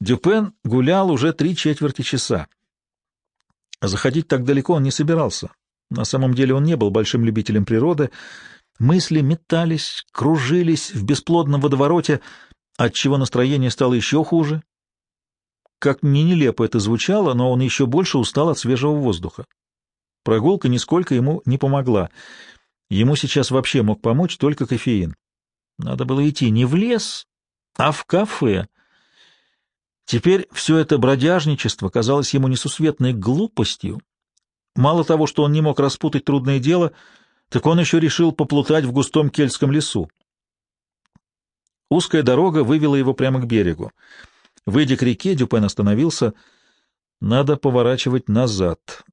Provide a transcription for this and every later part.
Дюпен гулял уже три четверти часа. Заходить так далеко он не собирался. На самом деле он не был большим любителем природы. Мысли метались, кружились в бесплодном водовороте, отчего настроение стало еще хуже. Как ни нелепо это звучало, но он еще больше устал от свежего воздуха. Прогулка нисколько ему не помогла. Ему сейчас вообще мог помочь только кофеин. Надо было идти не в лес, а в кафе. Теперь все это бродяжничество казалось ему несусветной глупостью. Мало того, что он не мог распутать трудное дело, так он еще решил поплутать в густом кельтском лесу. Узкая дорога вывела его прямо к берегу. Выйдя к реке, Дюпен остановился. Надо поворачивать назад.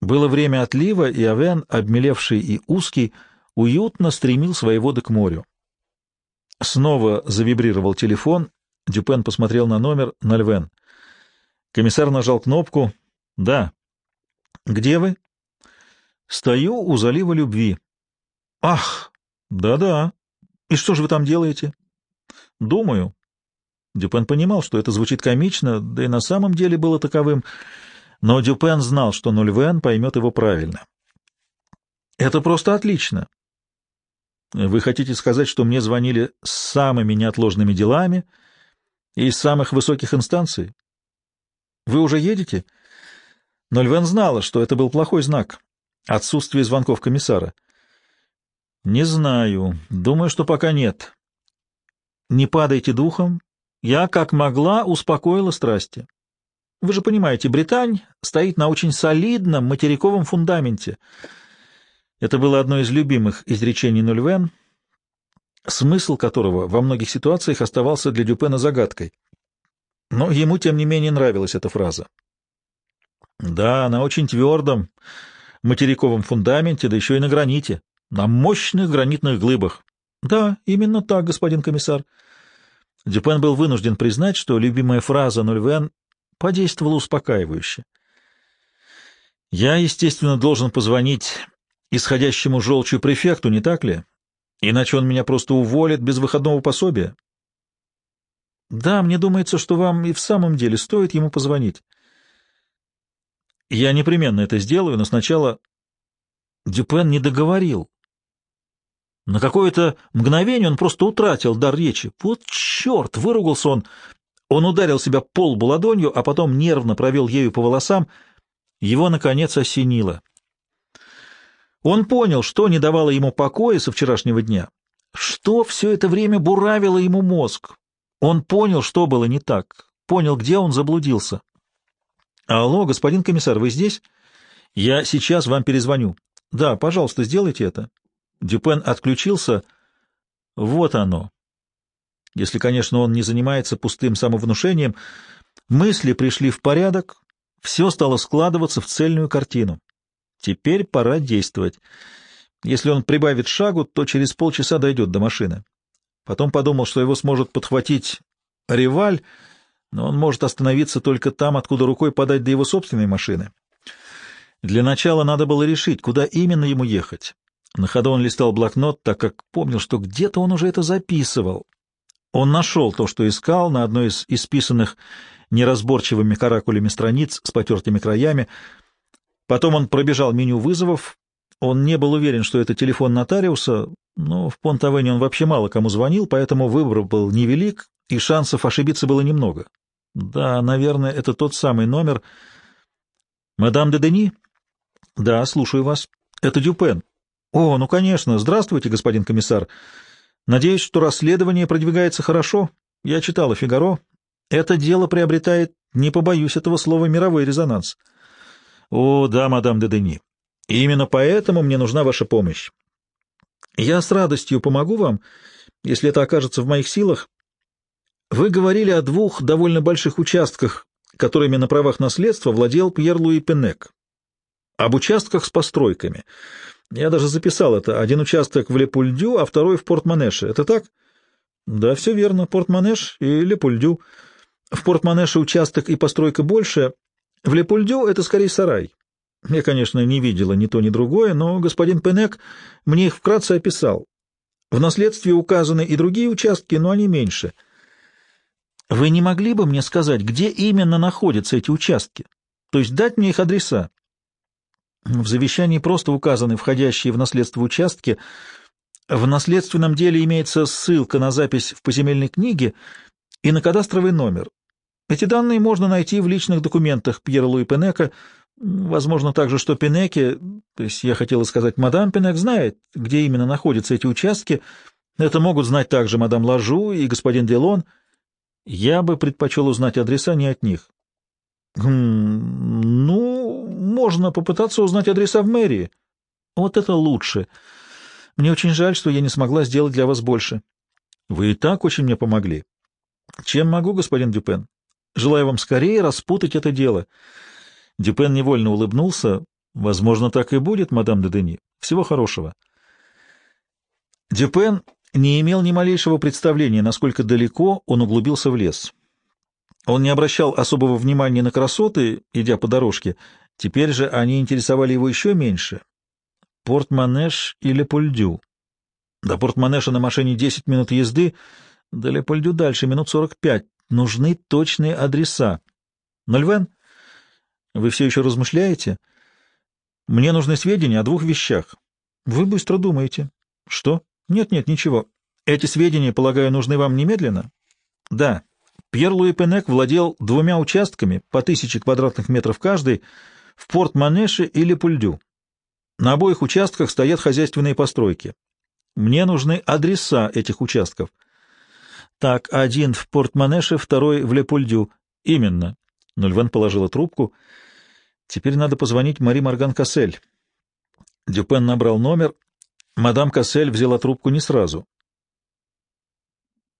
Было время отлива, и Авен, обмелевший и узкий, уютно стремил свои воды к морю. Снова завибрировал телефон. Дюпен посмотрел на номер Нальвен. Комиссар нажал кнопку. «Да». «Где вы?» «Стою у залива любви». «Ах, да-да. И что же вы там делаете?» «Думаю». Дюпен понимал, что это звучит комично, да и на самом деле было таковым, но Дюпен знал, что Нульвен поймет его правильно. «Это просто отлично. Вы хотите сказать, что мне звонили с самыми неотложными делами из самых высоких инстанций? Вы уже едете? Но Львен знала, что это был плохой знак. Отсутствие звонков комиссара. Не знаю. Думаю, что пока нет. Не падайте духом. Я, как могла, успокоила страсти. Вы же понимаете, Британь стоит на очень солидном материковом фундаменте — это было одно из любимых изречений Нульвен, смысл которого во многих ситуациях оставался для Дюпена загадкой. Но ему, тем не менее, нравилась эта фраза. Да, на очень твердом материковом фундаменте, да еще и на граните, на мощных гранитных глыбах. Да, именно так, господин комиссар. Дюпен был вынужден признать, что любимая фраза Нульвен подействовала успокаивающе. Я, естественно, должен позвонить исходящему желчью префекту, не так ли? Иначе он меня просто уволит без выходного пособия. Да, мне думается, что вам и в самом деле стоит ему позвонить. Я непременно это сделаю, но сначала Дюпен не договорил. На какое-то мгновение он просто утратил дар речи. Вот черт! Выругался он. Он ударил себя полбу ладонью, а потом нервно провел ею по волосам. Его, наконец, осенило. Он понял, что не давало ему покоя со вчерашнего дня, что все это время буравило ему мозг. Он понял, что было не так, понял, где он заблудился. «Алло, господин комиссар, вы здесь? Я сейчас вам перезвоню. Да, пожалуйста, сделайте это». Дюпен отключился. Вот оно. Если, конечно, он не занимается пустым самовнушением, мысли пришли в порядок, все стало складываться в цельную картину. Теперь пора действовать. Если он прибавит шагу, то через полчаса дойдет до машины. Потом подумал, что его сможет подхватить реваль, но он может остановиться только там, откуда рукой подать до его собственной машины. Для начала надо было решить, куда именно ему ехать. На ходу он листал блокнот, так как помнил, что где-то он уже это записывал. Он нашел то, что искал, на одной из исписанных неразборчивыми каракулями страниц с потертыми краями — Потом он пробежал меню вызовов. Он не был уверен, что это телефон нотариуса, но в Понтавене он вообще мало кому звонил, поэтому выбор был невелик, и шансов ошибиться было немного. Да, наверное, это тот самый номер. «Мадам де Дени?» «Да, слушаю вас. Это Дюпен». «О, ну, конечно. Здравствуйте, господин комиссар. Надеюсь, что расследование продвигается хорошо. Я читала «Фигаро». Это дело приобретает, не побоюсь этого слова, мировой резонанс». О, да, мадам де Дени. Именно поэтому мне нужна ваша помощь. Я с радостью помогу вам, если это окажется в моих силах. Вы говорили о двух довольно больших участках, которыми на правах наследства владел Пьер Луи Пенек. Об участках с постройками. Я даже записал это. Один участок в Лепульдю, а второй в Портманеше. Это так? Да, все верно. Портманеш и Лепульдю. В Портманеше участок и постройка больше, в Лепульдю это скорее сарай. Я, конечно, не видела ни то, ни другое, но господин Пенек мне их вкратце описал. В наследстве указаны и другие участки, но они меньше. Вы не могли бы мне сказать, где именно находятся эти участки? То есть дать мне их адреса? В завещании просто указаны входящие в наследство участки. В наследственном деле имеется ссылка на запись в поземельной книге и на кадастровый номер. Эти данные можно найти в личных документах Пьера Луи Пенека. Возможно также, что Пенеке, то есть я хотела сказать, мадам Пенек знает, где именно находятся эти участки. Это могут знать также мадам Лажу и господин Делон. Я бы предпочел узнать адреса не от них. Хм, ну, можно попытаться узнать адреса в мэрии. Вот это лучше. Мне очень жаль, что я не смогла сделать для вас больше. Вы и так очень мне помогли. Чем могу, господин Дюпен? Желаю вам скорее распутать это дело. Дюпен невольно улыбнулся. Возможно, так и будет, мадам де Дени. Всего хорошего. Дюпен не имел ни малейшего представления, насколько далеко он углубился в лес. Он не обращал особого внимания на красоты, идя по дорожке. Теперь же они интересовали его еще меньше. Порт-Манеш или Пульдю. До Порт-Манеша на машине 10 минут езды, до Лепольдю дальше минут 45. Нужны точные адреса. Нольвен, вы все еще размышляете? Мне нужны сведения о двух вещах. Вы быстро думаете. Что? Нет-нет, ничего. Эти сведения, полагаю, нужны вам немедленно? Да. Пьер Луи Пенек владел двумя участками по тысяче квадратных метров каждый в Порт-Манеше или Пульдю. На обоих участках стоят хозяйственные постройки. Мне нужны адреса этих участков. Так, один в Порт-Манеше, второй в Лепульдю. Именно. Нульвен положила трубку. Теперь надо позвонить Мари Морган Кассель. Дюпен набрал номер. Мадам Кассель взяла трубку не сразу.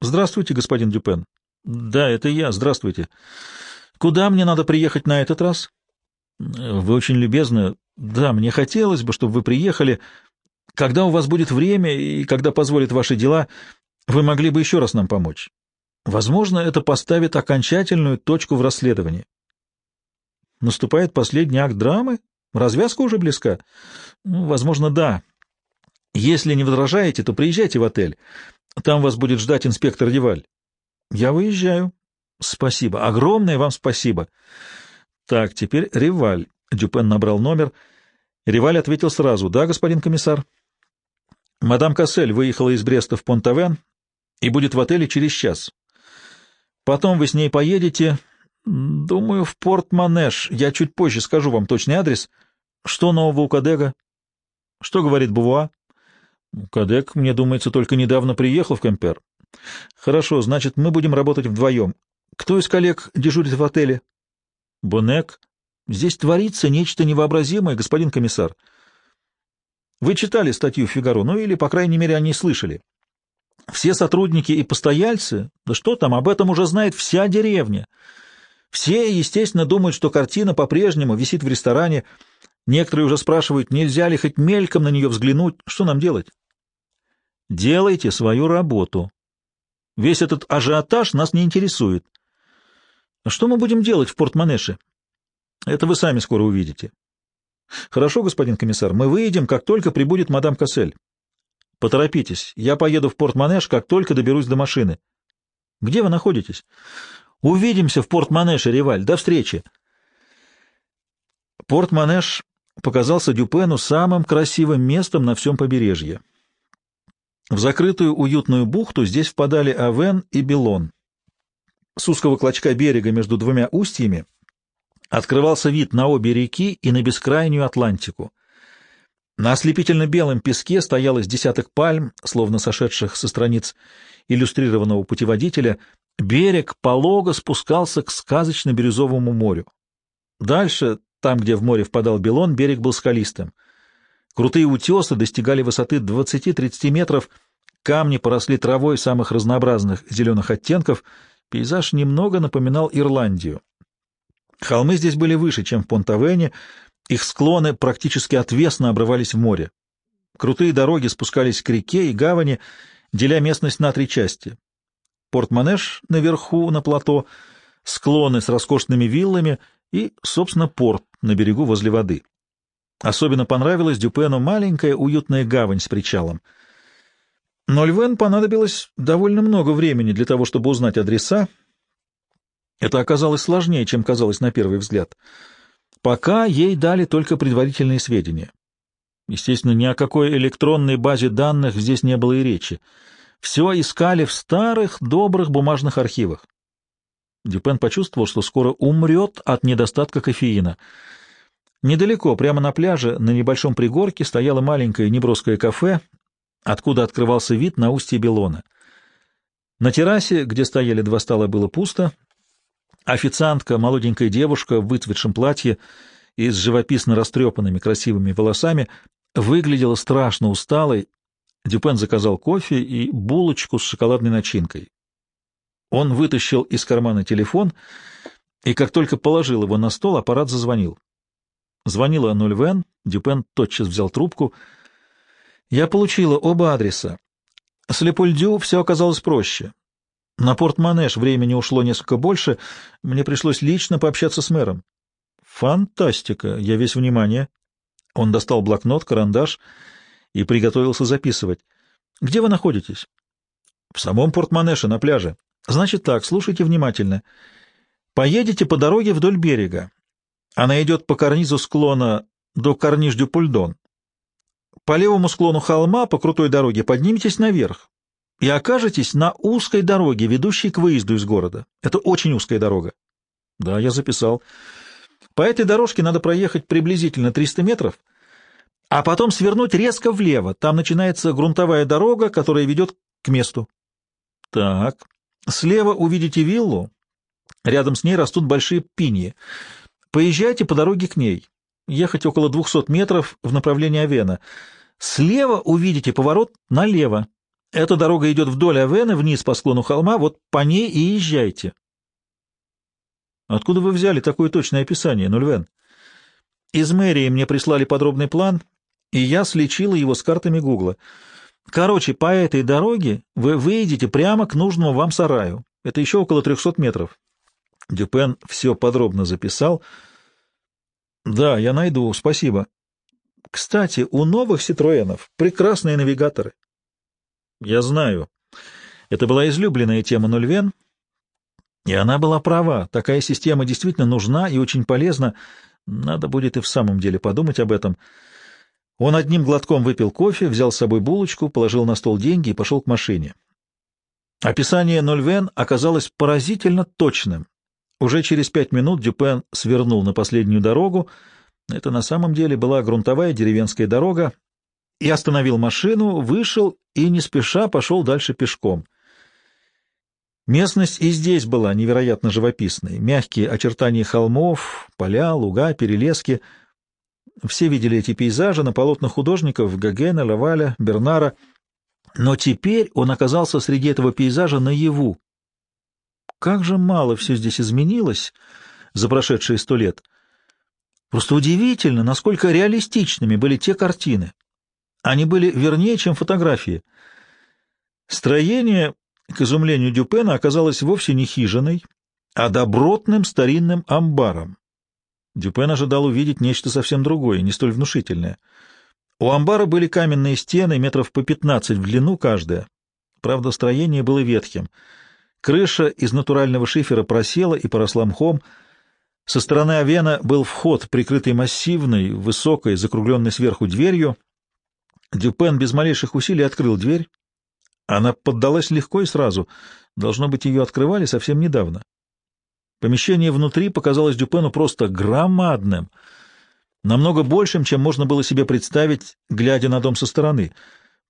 «Здравствуйте, господин Дюпен». Да, это я. Здравствуйте. Куда мне надо приехать на этот раз? Вы очень любезны. Да, мне хотелось бы, чтобы вы приехали. Когда у вас будет время и когда позволят ваши дела, вы могли бы еще раз нам помочь. Возможно, это поставит окончательную точку в расследовании. Наступает последний акт драмы? Развязка уже близка? Ну, возможно, да. Если не возражаете, то приезжайте в отель. Там вас будет ждать инспектор Деваль. Я выезжаю. Спасибо. Огромное вам спасибо. Так, теперь Реваль. Дюпен набрал номер. Реваль ответил сразу. Да, господин комиссар. Мадам Кассель выехала из Бреста в Понтавен и будет в отеле через час. Потом вы с ней поедете, думаю, в Порт-Манеш. Я чуть позже скажу вам точный адрес. Что нового у Кадега? Что говорит Бувуа? Кадек, мне думается, только недавно приехал в Кемпер. Хорошо, значит, мы будем работать вдвоем. Кто из коллег дежурит в отеле? Бонек. Здесь творится нечто невообразимое, господин комиссар. Вы читали статью «Фигаро», ну или, по крайней мере, они слышали. Все сотрудники и постояльцы, да что там, об этом уже знает вся деревня. Все, естественно, думают, что картина по-прежнему висит в ресторане. Некоторые уже спрашивают, нельзя ли хоть мельком на нее взглянуть. Что нам делать? Делайте свою работу, Весь этот ажиотаж нас не интересует. А что мы будем делать в Порт-Манеше? Это вы сами скоро увидите. Хорошо, господин комиссар, мы выйдем, как только прибудет мадам Кассель. Поторопитесь, я поеду в Порт-Манеш, как только доберусь до машины. Где вы находитесь? Увидимся в Порт-Манеше, Реваль. До встречи. Порт-Манеш показался Дюпену самым красивым местом на всем побережье. В закрытую уютную бухту здесь впадали Авен и Белон. С узкого клочка берега между двумя устьями открывался вид на обе реки и на бескрайнюю Атлантику. На ослепительно-белом песке стоялось десяток пальм, словно сошедших со страниц иллюстрированного путеводителя. Берег полого спускался к сказочно-бирюзовому морю. Дальше, там, где в море впадал Белон, берег был скалистым — Крутые утесы достигали высоты 20-30 метров, камни поросли травой самых разнообразных зеленых оттенков, пейзаж немного напоминал Ирландию. Холмы здесь были выше, чем в Понтавене, их склоны практически отвесно обрывались в море. Крутые дороги спускались к реке и гавани, деля местность на три части. Порт-Манеш наверху, на плато, склоны с роскошными виллами и, собственно, порт на берегу возле воды. Особенно понравилась Дюпену маленькая уютная гавань с причалом. Но Львен понадобилось довольно много времени для того, чтобы узнать адреса, Это оказалось сложнее, чем казалось на первый взгляд. Пока ей дали только предварительные сведения. Естественно, ни о какой электронной базе данных здесь не было и речи. Все искали в старых, добрых бумажных архивах. Дюпен почувствовал, что скоро умрет от недостатка кофеина. Недалеко, прямо на пляже, на небольшом пригорке, стояло маленькое неброское кафе, откуда открывался вид на устье Белона. На террасе, где стояли два стола, было пусто. Официантка, молоденькая девушка в выцветшем платье и с живописно растрепанными красивыми волосами, выглядела страшно усталой. Дюпен заказал кофе и булочку с шоколадной начинкой. Он вытащил из кармана телефон, и как только положил его на стол, аппарат зазвонил. Звонила Нульвен, Дюпен тотчас взял трубку. «Я получила оба адреса. С все оказалось проще. На порт-манеж времени ушло несколько больше, мне пришлось лично пообщаться с мэром». «Фантастика! Я весь внимание». Он достал блокнот, карандаш и приготовился записывать. «Где вы находитесь?» «В самом порт-манеше, на пляже». Значит так, слушайте внимательно. Поедете по дороге вдоль берега. Она идет по карнизу склона до Карниж-дю-Пульдон. По левому склону холма по крутой дороге подниметесь наверх и окажетесь на узкой дороге, ведущей к выезду из города. Это очень узкая дорога. Да, я записал. По этой дорожке надо проехать приблизительно 300 метров, а потом свернуть резко влево. Там начинается грунтовая дорога, которая ведет к месту. Так, Слева увидите виллу, рядом с ней растут большие пиньи. Поезжайте по дороге к ней, ехать около 200 метров в направлении Авена. Слева увидите поворот налево. Эта дорога идет вдоль Авена, вниз по склону холма, вот по ней и езжайте. Откуда вы взяли такое точное описание, Нульвен? Из мэрии мне прислали подробный план, и я слечила его с картами Гугла. Короче, по этой дороге вы выйдете прямо к нужному вам сараю. Это еще около 300 метров. Дюпен все подробно записал. Да, я найду, спасибо. Кстати, у новых Ситроенов прекрасные навигаторы. Я знаю. Это была излюбленная тема Нульвен, и она была права. Такая система действительно нужна и очень полезна. Надо будет и в самом деле подумать об этом. Он одним глотком выпил кофе, взял с собой булочку, положил на стол деньги и пошел к машине. Описание Нольвен оказалось поразительно точным. Уже через пять минут Дюпен свернул на последнюю дорогу, это на самом деле была грунтовая деревенская дорога, и остановил машину, вышел и не спеша пошел дальше пешком. Местность и здесь была невероятно живописной. Мягкие очертания холмов, поля, луга, перелески — все видели эти пейзажи на полотнах художников Гогена, Лаваля, Бернара, но теперь он оказался среди этого пейзажа наяву. Как же мало все здесь изменилось за прошедшие сто лет. Просто удивительно, насколько реалистичными были те картины. Они были вернее, чем фотографии. Строение, к изумлению Дюпена, оказалось вовсе не хижиной, а добротным старинным амбаром. Дюпен ожидал увидеть нечто совсем другое, не столь внушительное. У амбара были каменные стены, метров по пятнадцать в длину каждая. Правда, строение было ветхим. Крыша из натурального шифера просела и поросла мхом. Со стороны Авена был вход, прикрытый массивной, высокой, закругленной сверху дверью. Дюпен без малейших усилий открыл дверь. Она поддалась легко и сразу. Должно быть, ее открывали совсем недавно. Помещение внутри показалось Дюпену просто громадным, намного большим, чем можно было себе представить, глядя на дом со стороны.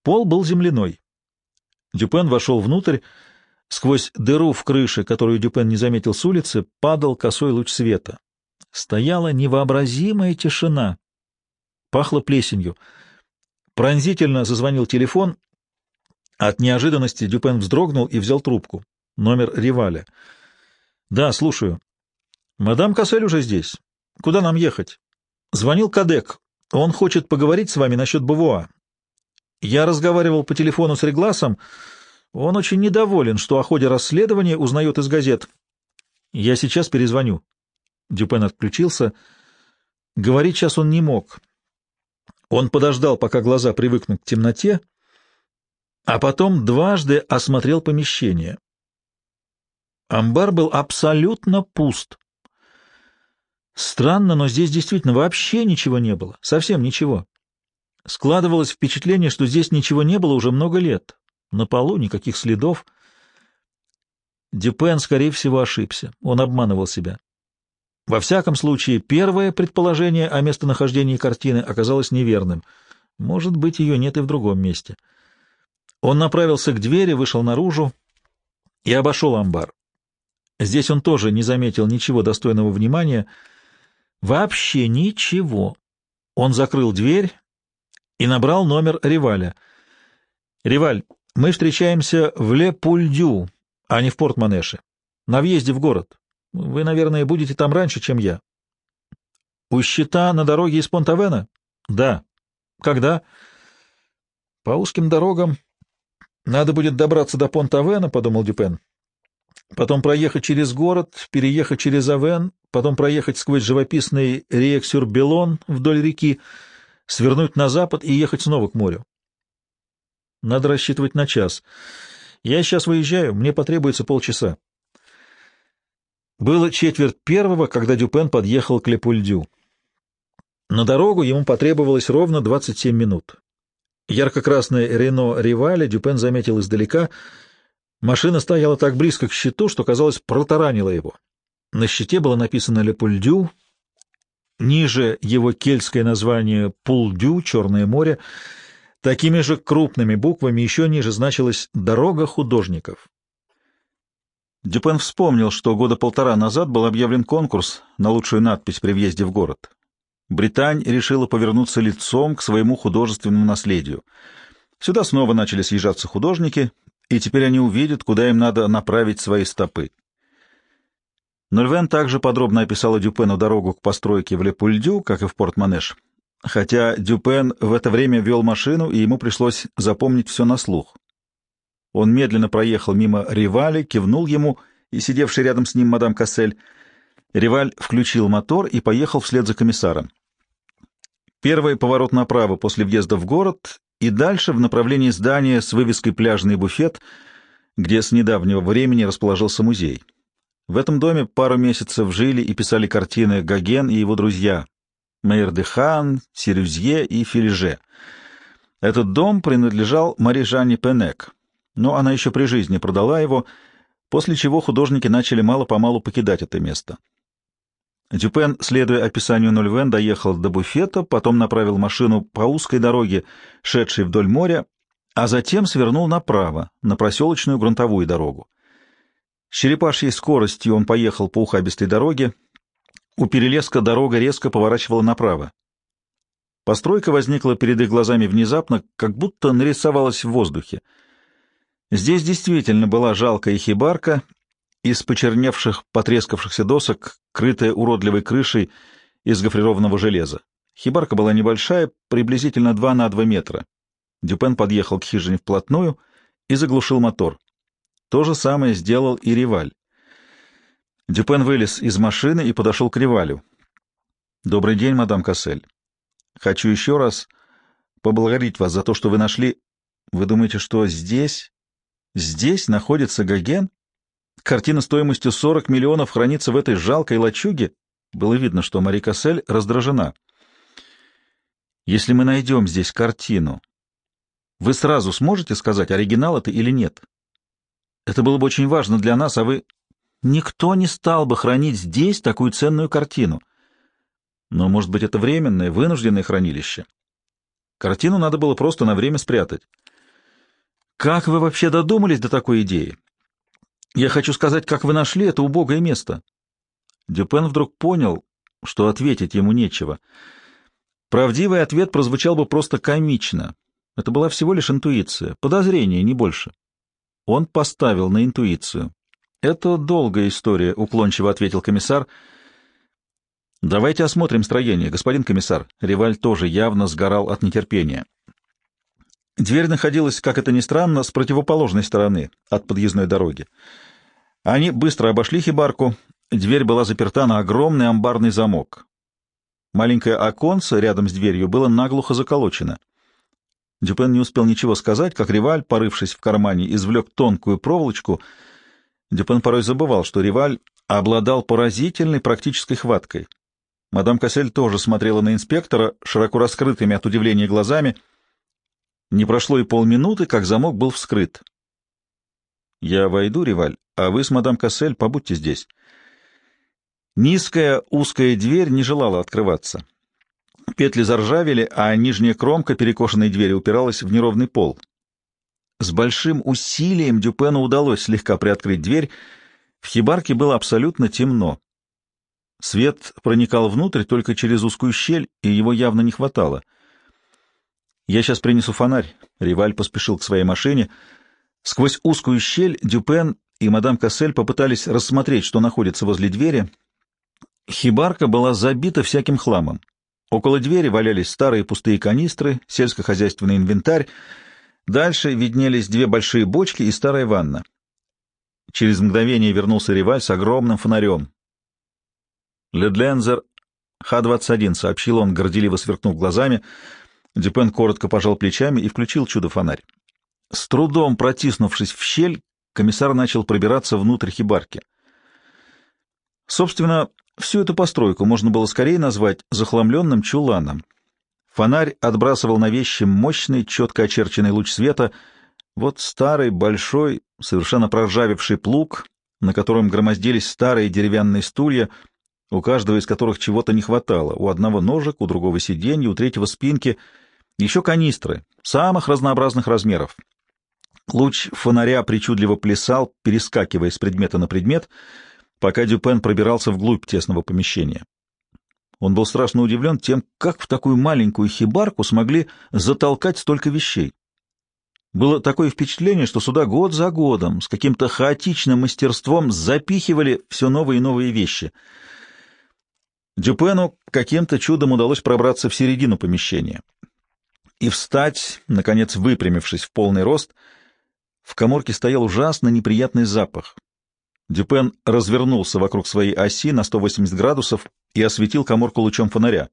Пол был земляной. Дюпен вошел внутрь. Сквозь дыру в крыше, которую Дюпен не заметил с улицы, падал косой луч света. Стояла невообразимая тишина. Пахло плесенью. Пронзительно зазвонил телефон. От неожиданности Дюпен вздрогнул и взял трубку. Номер Риваля. Да, слушаю. Мадам Кассель уже здесь. Куда нам ехать? Звонил Кадек. Он хочет поговорить с вами насчет Бавуа. Я разговаривал по телефону с Регласом. Он очень недоволен, что о ходе расследования узнает из газет. Я сейчас перезвоню. Дюпен отключился. Говорить сейчас он не мог. Он подождал, пока глаза привыкнут к темноте, а потом дважды осмотрел помещение. Амбар был абсолютно пуст. Странно, но здесь действительно вообще ничего не было, совсем ничего. Складывалось впечатление, что здесь ничего не было уже много лет. На полу никаких следов. Дюпен, скорее всего, ошибся. Он обманывал себя. Во всяком случае, первое предположение о местонахождении картины оказалось неверным. Может быть, ее нет и в другом месте. Он направился к двери, вышел наружу и обошел амбар. Здесь он тоже не заметил ничего достойного внимания. Вообще ничего. Он закрыл дверь и набрал номер Риваля. «Риваль, мы встречаемся в Ле-Пульдю, а не в Порт-Манеше, на въезде в город. Вы, наверное, будете там раньше, чем я». «У щита на дороге из Понтавена?» «Да». «Когда?» «По узким дорогам. Надо будет добраться до Понтавена», — подумал Дюпен. «Потом проехать через город, переехать через Авен, потом проехать сквозь живописный Риек-Сюр-Белон вдоль реки, свернуть на запад и ехать снова к морю. Надо рассчитывать на час. Я сейчас выезжаю, мне потребуется полчаса. Было четверть первого, когда Дюпен подъехал к Лепульдю. На дорогу ему потребовалось ровно 27 минут. Ярко-красное Рено Ривале Дюпен заметил издалека. Машина стояла так близко к щиту, что, казалось, протаранила его. На щите было написано «Лепульдю», ниже его кельтское название «Пулдю», «Черное море», такими же крупными буквами еще ниже значилось «Дорога художников». Дюпен вспомнил, что года полтора назад был объявлен конкурс на лучшую надпись при въезде в город. Британь решила повернуться лицом к своему художественному наследию. Сюда снова начали съезжаться художники, и теперь они увидят, куда им надо направить свои стопы. Нольвен также подробно описала Дюпену дорогу к постройке в Лепульдю, как и в Порт-Манеш, хотя Дюпен в это время вел машину, и ему пришлось запомнить все на слух. Он медленно проехал мимо Ривали, кивнул ему и сидевший рядом с ним мадам Кассель. Риваль включил мотор и поехал вслед за комиссаром. Первый поворот направо после въезда в город и дальше в направлении здания с вывеской «Пляжный буфет», где с недавнего времени расположился музей. В этом доме пару месяцев жили и писали картины Гоген и его друзья Мейер де Хан, Сирюзье и Филиже. Этот дом принадлежал Мари Пенек, но она еще при жизни продала его, после чего художники начали мало-помалу покидать это место. Дюпен, следуя описанию Нольвен, доехал до буфета, потом направил машину по узкой дороге, шедшей вдоль моря, а затем свернул направо, на проселочную грунтовую дорогу. С черепашьей скоростью он поехал по ухабистой дороге. У перелеска дорога резко поворачивала направо. Постройка возникла перед их глазами внезапно, как будто нарисовалась в воздухе. Здесь действительно была жалкая хибарка из почерневших, потрескавшихся досок, крытая уродливой крышей из гофрированного железа. Хибарка была небольшая, приблизительно 2 на 2 метра. Дюпен подъехал к хижине вплотную и заглушил мотор. То же самое сделал и Риваль. Дюпен вылез из машины и подошел к Ривалю. «Добрый день, мадам Кассель. Хочу еще раз поблагодарить вас за то, что вы нашли... Вы думаете, что здесь... Здесь находится Гоген? Картина стоимостью 40 миллионов хранится в этой жалкой лачуге?» Было видно, что Мари Кассель раздражена. «Если мы найдем здесь картину, вы сразу сможете сказать, оригинал это или нет?» Это было бы очень важно для нас, а вы... Никто не стал бы хранить здесь такую ценную картину. Но, может быть, это временное, вынужденное хранилище. Картину надо было просто на время спрятать. Как вы вообще додумались до такой идеи? Я хочу сказать, как вы нашли это убогое место. Дюпен вдруг понял, что ответить ему нечего. Правдивый ответ прозвучал бы просто комично. Это была всего лишь интуиция, подозрение, не больше. Он поставил на интуицию. «Это долгая история», — уклончиво ответил комиссар. «Давайте осмотрим строение, господин комиссар». Реваль тоже явно сгорал от нетерпения. Дверь находилась, как это ни странно, с противоположной стороны от подъездной дороги. Они быстро обошли хибарку. Дверь была заперта на огромный амбарный замок. Маленькое оконце рядом с дверью было наглухо заколочено. Дюпен не успел ничего сказать, как Риваль, порывшись в кармане, извлек тонкую проволочку, Дюпен порой забывал, что Риваль обладал поразительной практической хваткой. Мадам Кассель тоже смотрела на инспектора широко раскрытыми от удивления глазами. Не прошло и полминуты, как замок был вскрыт. «Я войду, Риваль, а вы с мадам Кассель побудьте здесь». Низкая узкая дверь не желала открываться. Петли заржавели, а нижняя кромка перекошенной двери упиралась в неровный пол. С большим усилием Дюпену удалось слегка приоткрыть дверь. В хибарке было абсолютно темно. Свет проникал внутрь только через узкую щель, и его явно не хватало. «Я сейчас принесу фонарь», — Риваль поспешил к своей машине. Сквозь узкую щель Дюпен и мадам Кассель попытались рассмотреть, что находится возле двери. Хибарка была забита всяким хламом. Около двери валялись старые пустые канистры, сельскохозяйственный инвентарь. Дальше виднелись две большие бочки и старая ванна. Через мгновение вернулся Риваль с огромным фонарем. «Ледлензер Х-21», — сообщил он, горделиво сверкнув глазами. Дюпен коротко пожал плечами и включил чудо-фонарь. С трудом протиснувшись в щель, комиссар начал пробираться внутрь хибарки. Собственно, всю эту постройку можно было скорее назвать захламленным чуланом. Фонарь отбрасывал на вещи мощный, четко очерченный луч света. Вот старый, большой, совершенно проржавевший плуг, на котором громоздились старые деревянные стулья, у каждого из которых чего-то не хватало. У одного ножек, у другого сиденья, у третьего спинки. Еще канистры, самых разнообразных размеров. Луч фонаря причудливо плясал, перескакивая с предмета на предмет — пока Дюпен пробирался вглубь тесного помещения. Он был страшно удивлен тем, как в такую маленькую хибарку смогли затолкать столько вещей. Было такое впечатление, что сюда год за годом с каким-то хаотичным мастерством запихивали все новые и новые вещи. Дюпену каким-то чудом удалось пробраться в середину помещения и встать, наконец выпрямившись в полный рост. В коморке стоял ужасно неприятный запах. Дюпен развернулся вокруг своей оси на 180 градусов и осветил коморку лучом фонаря.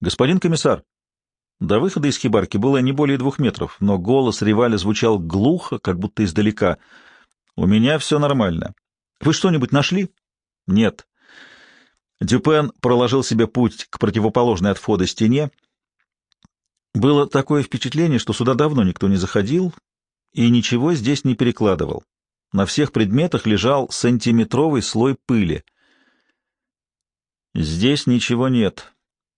«Господин комиссар!» До выхода из хибарки было не более двух метров, но голос Риваля звучал глухо, как будто издалека. «У меня все нормально. Вы что-нибудь нашли?» «Нет». Дюпен проложил себе путь к противоположной от входа стене. Было такое впечатление, что сюда давно никто не заходил и ничего здесь не перекладывал. На всех предметах лежал сантиметровый слой пыли. Здесь ничего нет.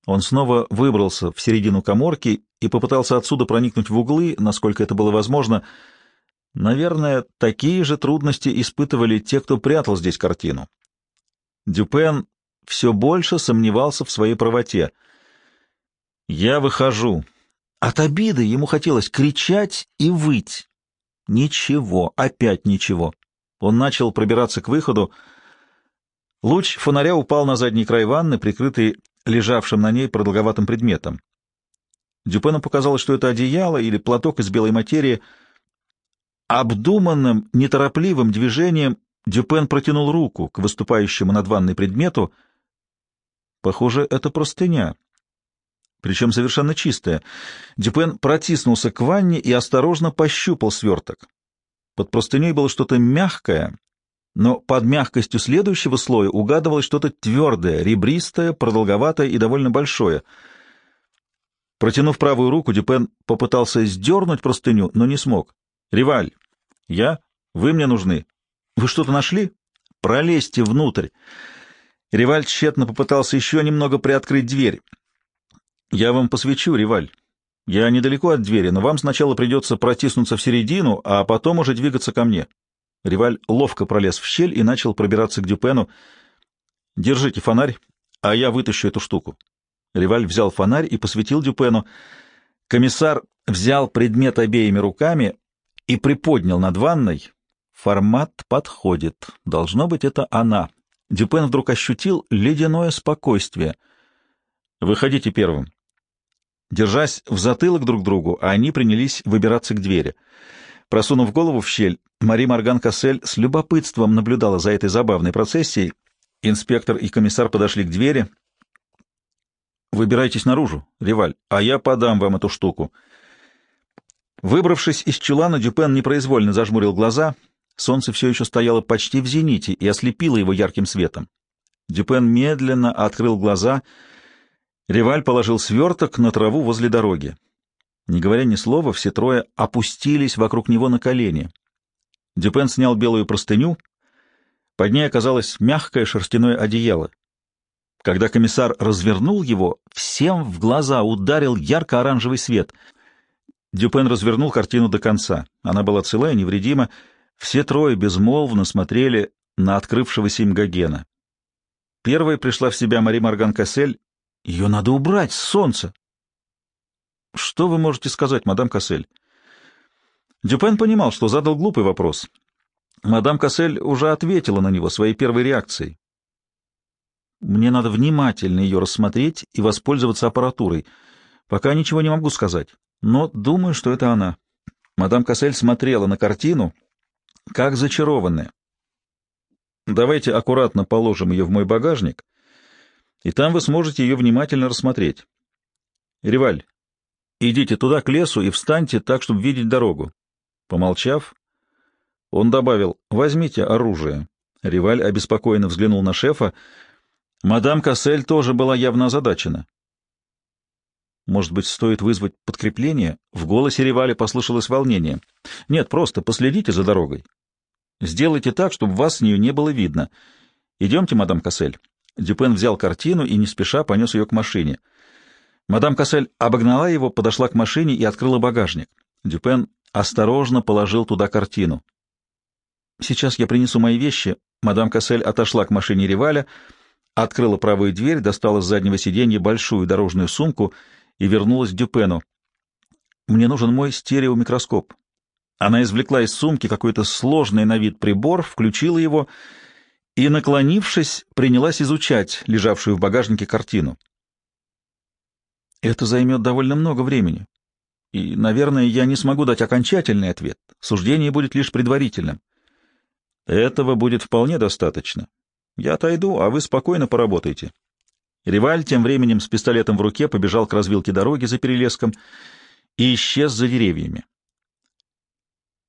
Он снова выбрался в середину коморки и попытался отсюда проникнуть в углы, насколько это было возможно. Наверное, такие же трудности испытывали те, кто прятал здесь картину. Дюпен все больше сомневался в своей правоте. «Я выхожу». От обиды ему хотелось кричать и выть. Ничего, опять ничего. Он начал пробираться к выходу. Луч фонаря упал на задний край ванны, прикрытый лежавшим на ней продолговатым предметом. Дюпену показалось, что это одеяло или платок из белой материи. Обдуманным, неторопливым движением Дюпен протянул руку к выступающему над ванной предмету. Похоже, это простыня причем совершенно чистая. Дюпен протиснулся к ванне и осторожно пощупал сверток. Под простыней было что-то мягкое, но под мягкостью следующего слоя угадывалось что-то твердое, ребристое, продолговатое и довольно большое. Протянув правую руку, Дюпен попытался сдернуть простыню, но не смог. «Риваль, я? Вы мне нужны. Вы что-то нашли? Пролезьте внутрь». Риваль тщетно попытался еще немного приоткрыть дверь. Я вам посвечу, Риваль. Я недалеко от двери, но вам сначала придется протиснуться в середину, а потом уже двигаться ко мне. Риваль ловко пролез в щель и начал пробираться к Дюпену. Держите фонарь, а я вытащу эту штуку. Риваль взял фонарь и посветил Дюпену. Комиссар взял предмет обеими руками и приподнял над ванной. Формат подходит. Должно быть, это она. Дюпен вдруг ощутил ледяное спокойствие. «Выходите первым», Держась в затылок друг другу, они принялись выбираться к двери. Просунув голову в щель, Мари Морган Кассель с любопытством наблюдала за этой забавной процессией. Инспектор и комиссар подошли к двери. «Выбирайтесь наружу, Реваль, а я подам вам эту штуку». Выбравшись из чулана, Дюпен непроизвольно зажмурил глаза. Солнце все еще стояло почти в зените и ослепило его ярким светом. Дюпен медленно открыл глаза. Реваль положил сверток на траву возле дороги. Не говоря ни слова, все трое опустились вокруг него на колени. Дюпен снял белую простыню. Под ней оказалось мягкое шерстяное одеяло. Когда комиссар развернул его, всем в глаза ударил ярко-оранжевый свет. Дюпен развернул картину до конца. Она была целая, невредима. Все трое безмолвно смотрели на открывшегося им Гогена. Первой пришла в себя Мари Марган Кассель. Ее надо убрать с солнца. Что вы можете сказать, мадам Кассель? Дюпен понимал, что задал глупый вопрос. Мадам Кассель уже ответила на него своей первой реакцией. Мне надо внимательно ее рассмотреть и воспользоваться аппаратурой. Пока ничего не могу сказать, но думаю, что это она. Мадам Кассель смотрела на картину, как зачарованная. Давайте аккуратно положим ее в мой багажник, и там вы сможете ее внимательно рассмотреть. Реваль, идите туда, к лесу, и встаньте так, чтобы видеть дорогу. Помолчав, он добавил, возьмите оружие. Реваль обеспокоенно взглянул на шефа, Мадам Кассель тоже была явно озадачена. Может быть, стоит вызвать подкрепление? В голосе Ревали послышалось волнение. Нет, просто последите за дорогой. Сделайте так, чтобы вас с нее не было видно. Идемте, мадам Кассель. Дюпен взял картину и не спеша понес ее к машине. Мадам Кассель обогнала его, подошла к машине и открыла багажник. Дюпен осторожно положил туда картину. «Сейчас я принесу мои вещи». Мадам Кассель отошла к машине Реваля, — открыла правую дверь, достала с заднего сиденья большую дорожную сумку и вернулась к Дюпену. «Мне нужен мой стереомикроскоп». Она извлекла из сумки какой-то сложный на вид прибор, включила его и, наклонившись, принялась изучать лежавшую в багажнике картину. «Это займет довольно много времени, и, наверное, я не смогу дать окончательный ответ. Суждение будет лишь предварительным». «Этого будет вполне достаточно», я отойду, а вы спокойно поработайте. Реваль тем временем с пистолетом в руке побежал к развилке дороги за перелеском и исчез за деревьями.